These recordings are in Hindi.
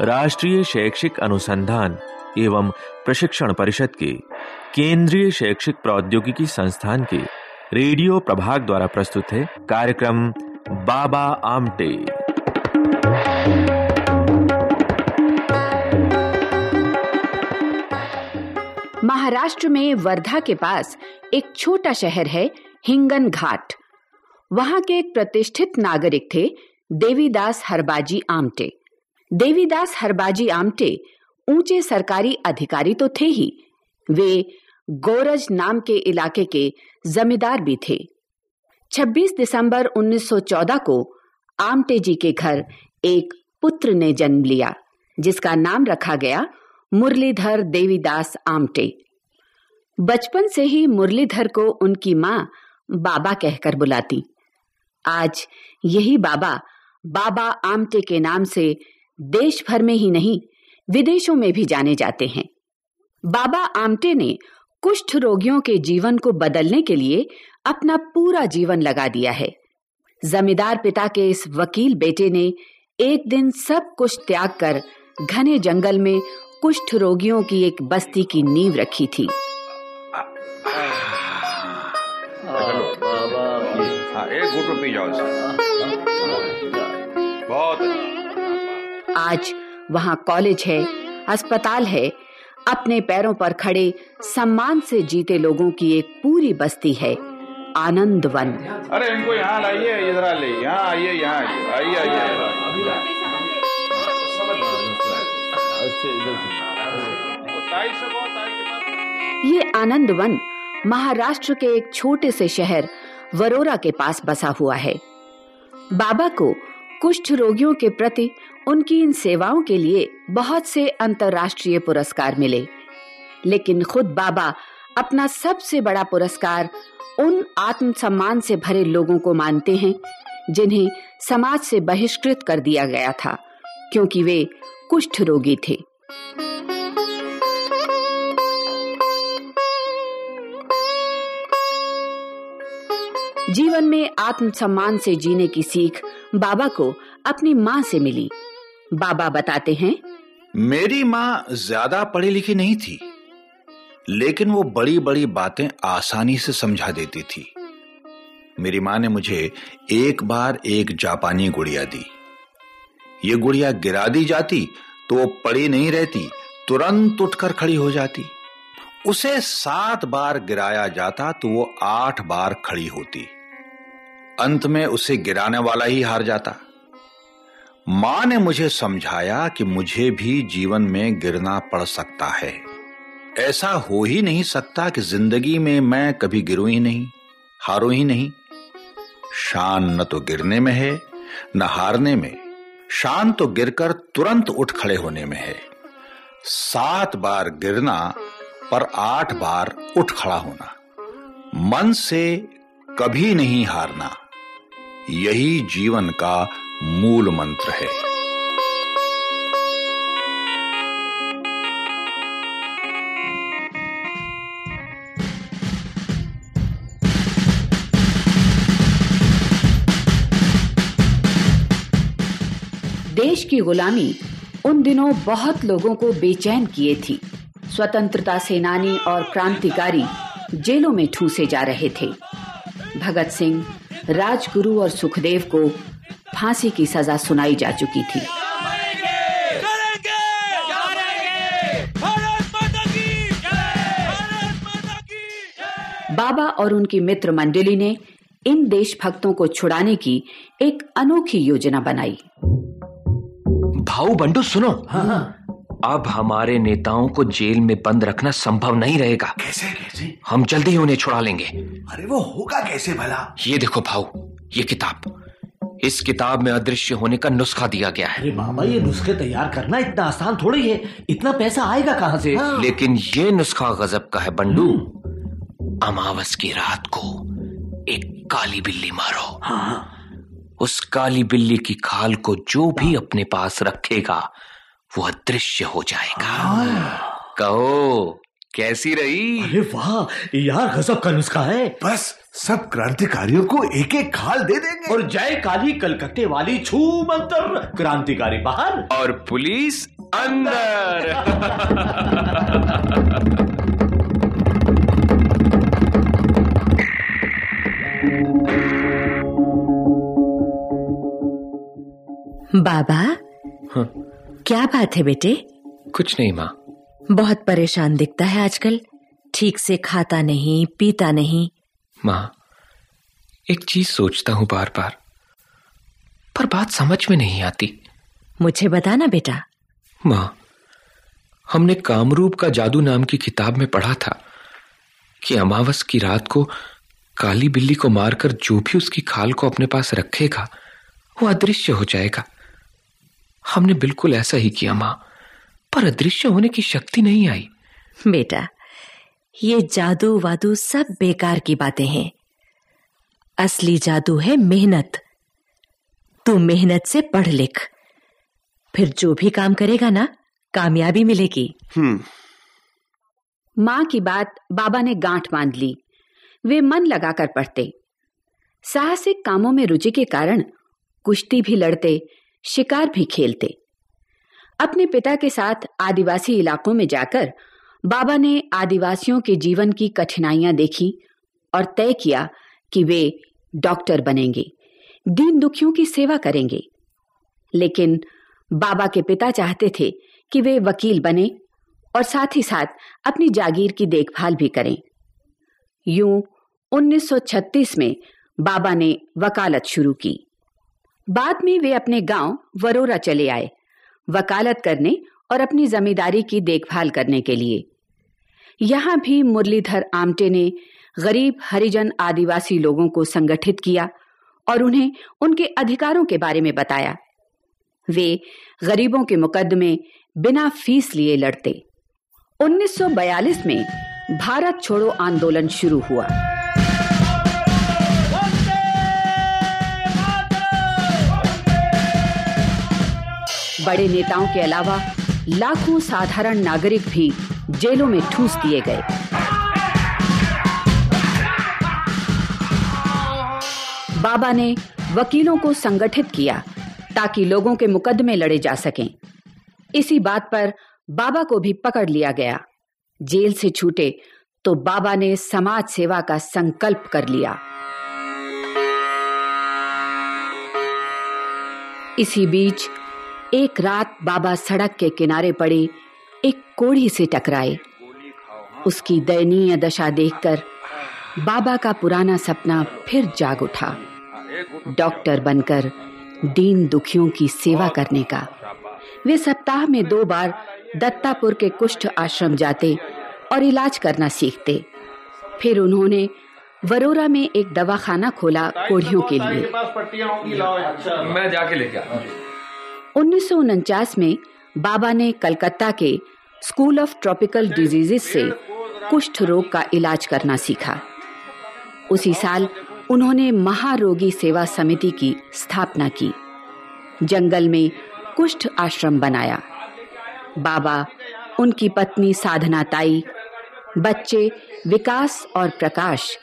राष्ट्रीय शैक्षिक अनुसंधान एवं प्रशिक्षण परिषद के केंद्रीय शैक्षिक प्रौद्योगिकी संस्थान के रेडियो प्रभाग द्वारा प्रस्तुत है कार्यक्रम बाबा आमटे। महाराष्ट्र में वर्धा के पास एक छोटा शहर है हिंगन घाट। वहाँ के एक प्रतिष्ठित नागरिक थे देवीदास हरबाजी आमटे। देवीदास हरबाजी आमटे ऊँचे सरकारी अधिकारी तो थे ही। वे गोरज नाम के इलाके के जमींदार भी थे। 26 दिसंबर 1914 को आमटे जी के घर एक पुत्र ने जन्म लिया, जिसका नाम रखा गया मुरलीधर देवीदास आमटे। बचपन से ही मुरलीधर को उनकी माँ बाबा कहकर बुलाती। आज यही बाबा बाबा आमटे के नाम से देश भर में ही नहीं, विदेशों में भी जाने जाते हैं। बाबा आमटे ने कुष्ठ रोगियों के जीवन को बदलने के लिए अपना पूरा जीवन लगा दिया है। जमींदार पिता के इस वकील बेटे ने एक दिन सब कुछ त्याग कर घने जंगल में कुष्ठ रोगियों की एक बस्ती की नींव रखी थी। हाँ एक पी जाओ बहुत आज वहाँ कॉलेज है अस्पताल है अपने पैरों पर खड़े सम्मान से जीते लोगों की एक पूरी बस्ती है आनंद वन अरे इनको यहाँ लाइए इधर ले यहाँ आइए यहाँ आइए आइए आइए। ये आनंद वन महाराष्ट्र के एक छोटे से शहर वरोरा के पास बसा हुआ है। बाबा को कुष्ठ रोगियों के प्रति उनकी इन सेवाओं के लिए बहुत से अंतर्राष्ट्रीय पुरस्कार मिले। लेकिन खुद बाबा अपना सबसे बड़ा पुरस्कार उन आत्मसम्मान से भरे लोगों को मानते हैं, जिन्हें समाज से बहिष्कृत कर दिया गया था, क्योंकि वे कुष्ठ रोगी थे। जीवन में आत्मसम्मान से जीने की सीख बाबा को अपनी माँ से मिली। बाबा बताते हैं, मेरी माँ ज़्यादा पढ़ी लिखी नहीं थी, लेकिन वो बड़ी बड़ी बातें आसानी से समझा देती थी। मेरी माँ ने मुझे एक बार एक जापानी गुड़िया दी। ये गुड़िया गिरा दी जाती तो वो पड़ी नहीं रहती, तुरंत उठकर खड़ी हो जाती। उसे सात बार गिराया जाता तो वो आठ बार खड़ी होती। अंत में उसे गिराने वाला ही हार जाता। माँ ने मुझे समझाया कि मुझे भी जीवन में गिरना पड़ सकता है। ऐसा हो ही नहीं सकता कि ज़िंदगी में मैं कभी गिरूं ही नहीं, हारूं ही नहीं। शान न तो गिरने में है, न हारने में। शान तो गिरकर तुरंत उठ खड़े होने में है। सात बार गिरना पर आठ बार उठ खड़ा होना। मन से कभी नहीं हारना। यही जीवन का मूल मंत्र है। देश की गुलामी उन दिनों बहुत लोगों को बेचैन किए थी। स्वतंत्रता सेनानी और क्रांतिकारी जेलों में ठूसे जा रहे थे। भगत सिंह राजगुरु और सुखदेव को फांसी की सजा सुनाई जा चुकी थी। बाबा और उनकी मित्र मंडली ने इन देशभक्तों को छुड़ाने की एक अनोखी योजना बनाई। भाऊ बंडू सुनो। अब हमारे नेताओं को जेल में बंद रखना संभव नहीं रहेगा। कैसे कैसे? हम जल्दी ही उन्हें छुड़ा लेंगे। अरे वो होगा कैसे भला? ये देखो भाऊ ये किताब। इस किताब में अदृश्य होने का नुस्खा दिया गया है। अरे बाबा ये नुस्खे तैयार करना इतना आसान थोड़ी है। इतना पैसा आएगा कहाँ से? हाँ। लेकिन ये नुस्खा गजब का है बंडू। अमावस की रात को एक काली बिल्ली मारो। उस काली बिल्ली की खाल को जो भी अपने पास रखेगा वो अदृश्य हो जाएगा। कहो कैसी रही? अरे वाह यार गजब का नुस्खा है। बस सब क्रांतिकारियों को एक एक खाल दे देंगे। और जय काली कलकत्ते वाली छू मंतर क्रांतिकारी बाहर। और पुलिस अंदर। बाबा हाँ। क्या बात है बेटे? कुछ नहीं माँ। बहुत परेशान दिखता है आजकल। ठीक से खाता नहीं पीता नहीं। माँ एक चीज़ सोचता हूँ बार बार पर बात समझ में नहीं आती। मुझे बताना बेटा। माँ हमने कामरूप का जादू नाम की किताब में पढ़ा था कि अमावस की रात को काली बिल्ली को मारकर जो भी उसकी खाल को अपने पास रखेगा वो अदृश्य हो जाएगा। हमने बिल्कुल ऐसा ही किया माँ। पर अदृश्य होने की शक्ति नहीं आई। बेटा ये जादू वादू सब बेकार की बातें हैं। असली जादू है मेहनत। तू मेहनत से पढ़ लिख। फिर जो भी काम करेगा ना कामयाबी मिलेगी। माँ की बात बाबा ने गांठ बाँध ली। वे मन लगाकर पढ़ते। साहसिक कामों में रुचि के कारण कुश्ती भी लड़ते शिकार भी खेलते। अपने पिता के साथ आदिवासी इलाकों में जाकर बाबा ने आदिवासियों के जीवन की कठिनाइयाँ देखी और तय किया कि वे डॉक्टर बनेंगे दीन दुखियों की सेवा करेंगे। लेकिन बाबा के पिता चाहते थे कि वे वकील बने और साथ ही साथ अपनी जागीर की देखभाल भी करें। यूँ 1936 में बाबा ने वकालत शुरू की। बाद में वे अपने गाँव वरोरा चले आए, वकालत करने और अपनी जमींदारी की देखभाल करने के लिए। यहाँ भी मुरलीधर आमटे ने गरीब, हरिजन आदिवासी लोगों को संगठित किया और उन्हें उनके अधिकारों के बारे में बताया। वे गरीबों के मुकदमे बिना फ़ीस लिए लड़ते। 1942 में भारत छोड़ो आंदोलन शुरू हुआ। बड़े नेताओं के अलावा लाखों साधारण नागरिक भी जेलों में ठूस दिए गए। बाबा ने वकीलों को संगठित किया ताकि लोगों के मुकदमे लड़े जा सकें। इसी बात पर बाबा को भी पकड़ लिया गया। जेल से छूटे तो बाबा ने समाज सेवा का संकल्प कर लिया। इसी बीच एक रात बाबा सड़क के किनारे पड़े, एक कोढ़ी से टकराए उसकी दयनीय दशा देखकर बाबा का पुराना सपना फिर जाग उठा। डॉक्टर बनकर दीन दुखियों की सेवा करने का। वे सप्ताह में दो बार दत्तापुर के कुष्ठ आश्रम जाते और इलाज करना सीखते। फिर उन्होंने वरोरा में एक दवाखाना खोला कोढ़ियों के लिए। मैं जाके लेके उन्नीस सौ उनचास में बाबा ने कलकत्ता के स्कूल ऑफ़ ट्रॉपिकल डिजीजेस से कुष्ठ रोग का इलाज करना सीखा। उसी साल उन्होंने महारोगी सेवा समिति की स्थापना की। जंगल में कुष्ठ आश्रम बनाया। बाबा, उनकी पत्नी साधना ताई, बच्चे विकास और प्रकाश,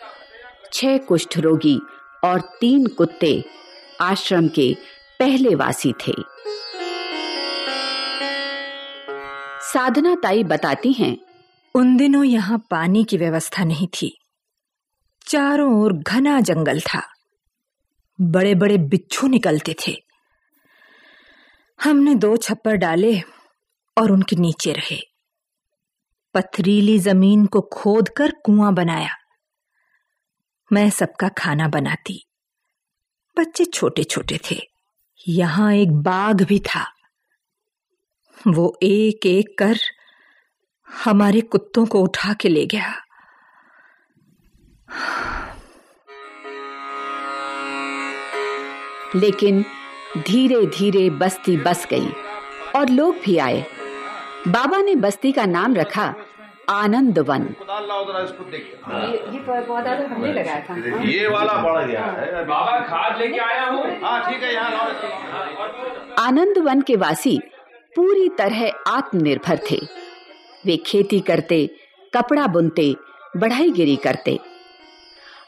छह कुष्ठ रोगी और तीन कुत्ते आश्रम के पहले वासी थे। साधना ताई बताती हैं, उन दिनों यहाँ पानी की व्यवस्था नहीं थी। चारों ओर घना जंगल था। बड़े बड़े बिच्छू निकलते थे। हमने दो छप्पर डाले और उनके नीचे रहे। पथरीली ज़मीन को खोदकर कुआँ बनाया। मैं सबका खाना बनाती। बच्चे छोटे छोटे थे। यहाँ एक बाघ भी था। वो एक एक कर हमारे कुत्तों को उठा के ले गया। लेकिन धीरे धीरे बस्ती बस गई और लोग भी आए। बाबा ने बस्ती का नाम रखा आनंद वन ये हमने लगाया था ये वाला बढ़ गया है। बाबा खाद लेके आया हूँ। हाँ ठीक है आनंद वन के वासी पूरी तरह आत्मनिर्भर थे। वे खेती करते, कपड़ा बुनते बढ़ाई गिरी करते।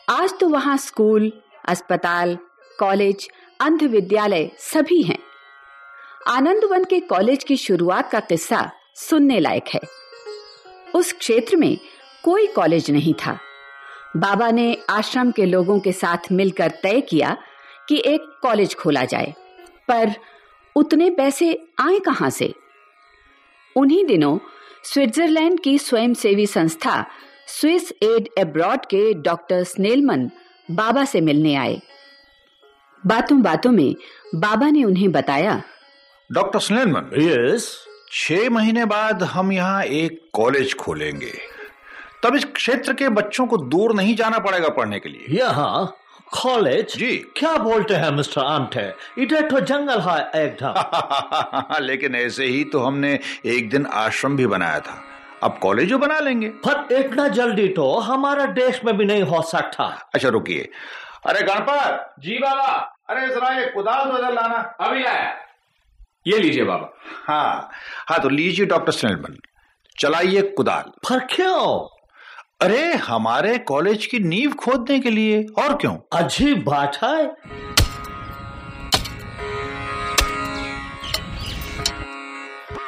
आज तो वहाँ स्कूल, अस्पताल, कॉलेज अंध विद्यालय सभी हैं। आनंदवन के कॉलेज की शुरुआत का किस्सा सुनने लायक है। उस क्षेत्र में कोई कॉलेज नहीं था। बाबा ने आश्रम के लोगों के साथ मिलकर तय किया कि एक कॉलेज खोला जाए। पर उतने पैसे आए कहाँ से? उन्हीं दिनों स्विट्जरलैंड की स्वयंसेवी संस्था स्विस एड एब्रॉड के डॉक्टर स्नेलमन बाबा से मिलने आए। बातों बातों में बाबा ने उन्हें बताया डॉक्टर स्नेलमन यस। छह महीने बाद हम यहाँ एक कॉलेज खोलेंगे। तब इस क्षेत्र के बच्चों को दूर नहीं जाना पड़ेगा पढ़ने के लिए। यहाँ कॉलेज? जी। क्या बोलते हैं मिस्टर आमटे? इधर तो जंगल है एकदम। लेकिन ऐसे ही तो हमने एक दिन आश्रम भी बनाया था। अब कॉलेज बना लेंगे। पर इतना जल्दी तो हमारा देश में भी नहीं हो सकता। अच्छा रुकिए। अरे गणपत! जी बाबा। अरे जरा ये कुदाल तो इधर लाना। अभी लाया ये लीजिए बाबा। हाँ हाँ तो लीजिए डॉक्टर स्नेलमन चलाइए कुदाल। पर क्यों? अरे हमारे कॉलेज की नींव खोदने के लिए और क्यों? अजीब बात है।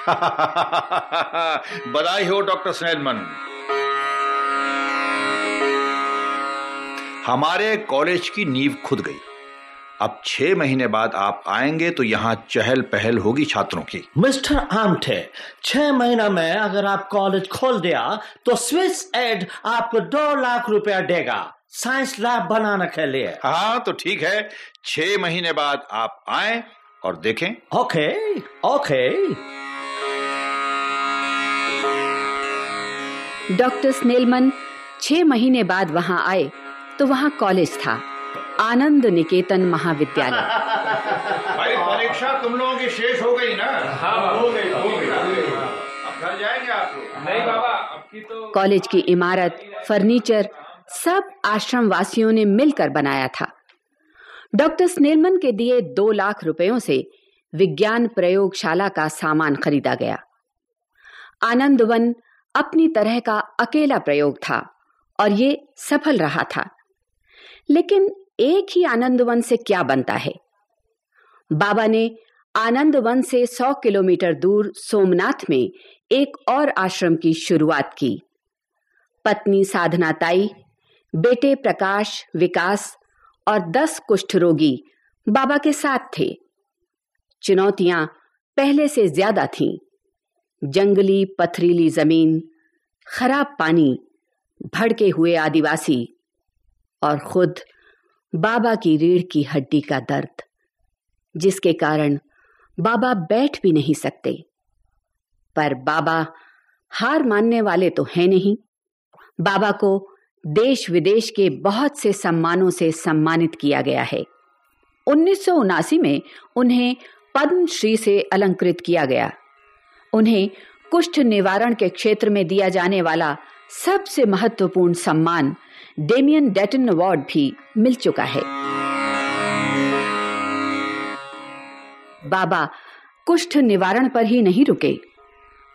बधाई हो डॉक्टर स्नेलमन हमारे कॉलेज की नींव खुद गई। अब छह महीने बाद आप आएँगे तो यहाँ चहल पहल होगी छात्रों की। मिस्टर आमटे छह महीना में अगर आप कॉलेज खोल दिया तो स्विस एड आपको दो लाख रुपया देगा। साइंस लैब बनाने के लिए। हाँ तो ठीक है। छह महीने बाद आप आए और देखें। Okay okay. डॉक्टर स्नेलमन छह महीने बाद वहाँ आए तो वहाँ कॉलेज था। आनंद निकेतन महाविद्यालय। भाई परीक्षा तुम लोगों की शेष हो गई ना? हाँ हो। गई हो गई घर जाएँगे आप लोग? नहीं बाबा अब की तो कॉलेज की इमारत फर्नीचर सब आश्रम वासियों ने मिलकर बनाया था। डॉक्टर स्नेलमन के दिए दो लाख रुपयों से विज्ञान प्रयोगशाला का सामान खरीदा गया। आनंदवन अपनी तरह का अकेला प्रयोग था और ये सफल रहा था। लेकिन एक ही आनंदवन से क्या बनता है? बाबा ने आनंदवन से सौ किलोमीटर दूर सोमनाथ में एक और आश्रम की शुरुआत की। पत्नी साधना ताई, बेटे प्रकाश, विकास और दस कुष्ठ रोगी बाबा के साथ थे। चुनौतियाँ पहले से ज़्यादा थीं। जंगली पथरीली ज़मीन, खराब पानी, भड़के हुए आदिवासी और खुद बाबा की रीढ़ की हड्डी का दर्द, जिसके कारण बाबा बैठ भी नहीं सकते। पर बाबा हार मानने वाले तो हैं नहीं। बाबा को देश विदेश के बहुत से सम्मानों से सम्मानित किया गया है। उन्नीस सौ उनासी में उन्हें पद्मश्री से अलंकृत किया गया। उन्हें कुष्ठ निवारण के क्षेत्र में दिया जाने वाला सबसे महत्वपूर्ण सम्मान डेमियन डेटन अवार्ड भी मिल चुका है। बाबा कुष्ठ निवारण पर ही नहीं रुके।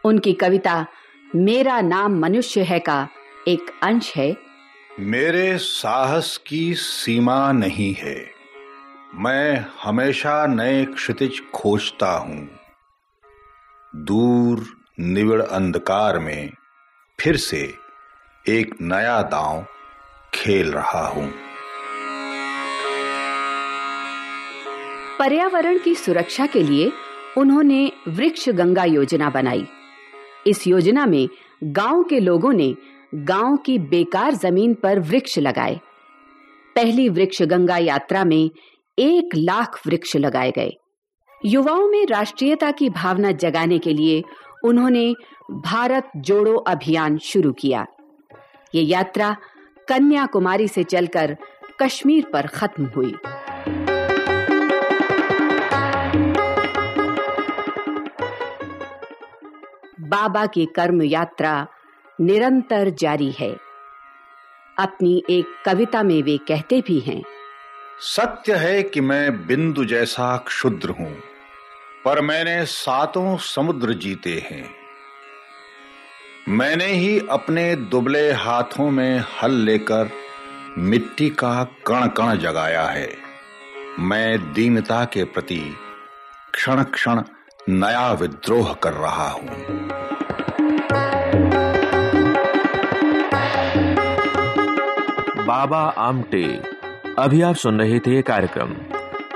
उनकी कविता, मेरा नाम मनुष्य है का एक अंश है। मेरे साहस की सीमा नहीं है। मैं हमेशा नए क्षितिज खोजता हूँ। दूर, निविड़ अंधकार में फिर से एक नया दांव खेल रहा हूँ। पर्यावरण की सुरक्षा के लिए उन्होंने वृक्ष गंगा योजना बनाई। इस योजना में गाँव के लोगों ने गाँव की बेकार ज़मीन पर वृक्ष लगाए। पहली वृक्ष गंगा यात्रा में एक लाख वृक्ष लगाए गए। युवाओं में राष्ट्रीयता की भावना जगाने के लिए उन्होंने भारत जोड़ो अभियान शुरू किया। ये यात्रा कन्याकुमारी से चलकर कश्मीर पर खत्म हुई। बाबा की कर्म यात्रा निरंतर जारी है। अपनी एक कविता में वे कहते भी हैं, सत्य है कि मैं बिंदु जैसा क्षुद्र हूँ, पर मैंने सातों समुद्र जीते हैं। मैंने ही अपने दुबले हाथों में हल लेकर मिट्टी का कण कण जगाया है। मैं दीनता के प्रति क्षण क्षण नया विद्रोह कर रहा हूँ। बाबा आमटे, अभी आप सुन रहे थे कार्यक्रम।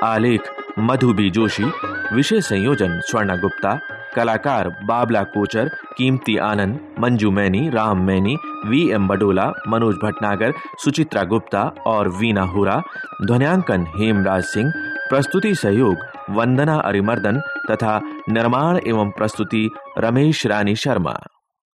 आलेख मधु बी जोशी विषय संयोजन स्वर्णा गुप्ता कलाकार बाबला कोचर, कीमती आनंद, मंजू मैनी, राम मैनी, वी एम बडोला, मनोज भटनागर, सुचित्रा गुप्ता और वीना हुरा, ध्वनियांकन हेमराज सिंह, प्रस्तुति सहयोग वंदना अरिमर्दन तथा निर्माण एवं प्रस्तुति रमेश रानी शर्मा।